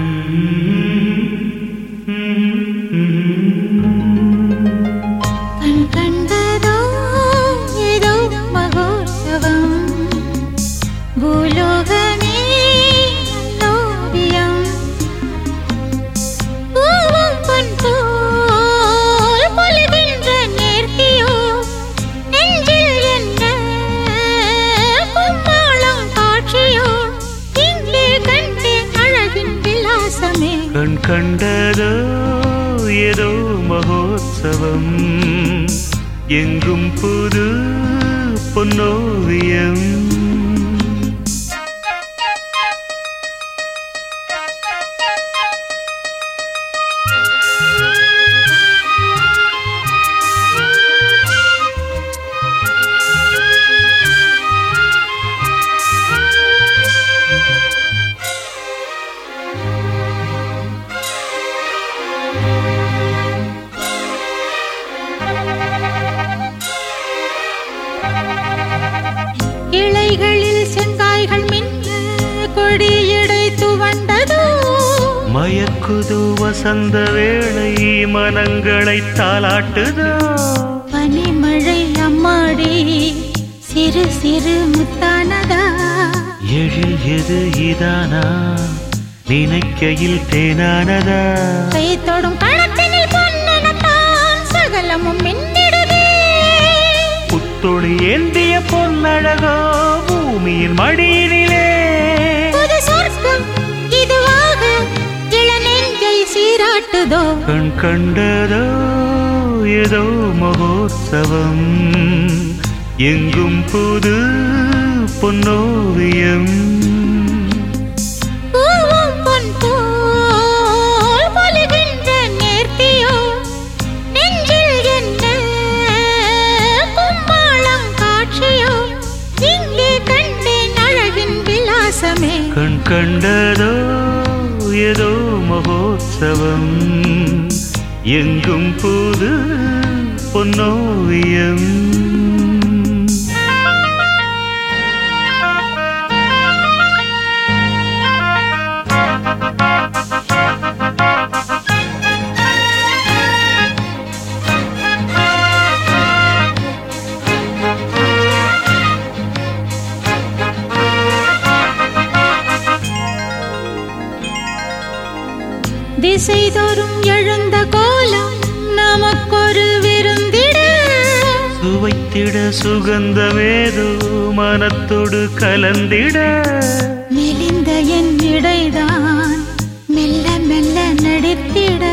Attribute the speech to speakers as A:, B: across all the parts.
A: Mm-hmm. கண் கண்டதோ ஏதோ மகோத்சவம். எங்கும் புது பொன்னோவியம். மயக்குது வசந்த வேளை மனங்களை தாளாட்டுதோ?
B: பனிமழை அம்மாடி சிறு சிறு முத்தானதா?
A: எழில் எது இதானா? நினைக்கையில் தேனானதா?
B: கை தொடும் களத்தினில் பொன்னனத்தான் சகலமும் மின்னிடுதே.
A: புத்தொளி ஏந்திய பொன்னழகோ பூமியின் மடியினிலே கண் கண்டதோ ஏதோ மகோத்சவம். எங்கும் புது பொன்னோவியம். கண் கண்டதோ ஏதோ உற்சவம் எங்கும் புது பொன்னோவியம்.
B: திசைதோறும் எழுந்த கோலம் நமக்கொரு விருந்திட.
A: சுவைத்திட சுகந்தமேதோ மனத்தோடு கலந்திட.
B: மெலிந்த என் இடைதான் மெல்ல மெல்ல நடித்திட.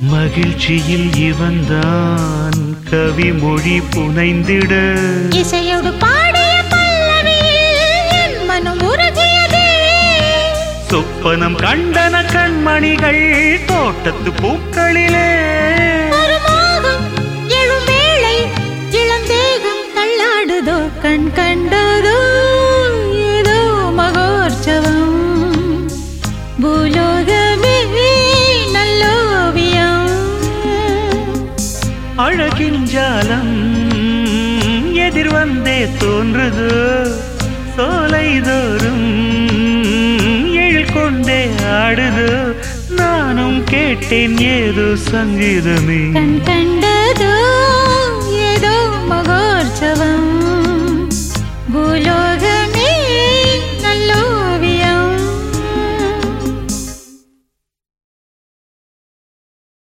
A: மகிழ்ச்சியில் இவன்தான் கவிமொழி புனைந்திட.
B: இசையோடு பாடிய
A: சொப்பனம் கண்டன கண்மணிகள் தோட்டத்து பூக்களிலே.
B: தள்ளாடுதோ கண் கண்டதோ ஏதோ மகோற்சவம். பூலோகமே நல்லோவியம்.
A: அழகின் ஜாலம் எதிர்வந்தே தோன்றுது சோலை தோறும் கொண்டே ஆடுதோ. நானும் கேட்டேன் ஏதோ சங்கீதமே.
B: கண்டதோ ஏதோ மகோற்சவம்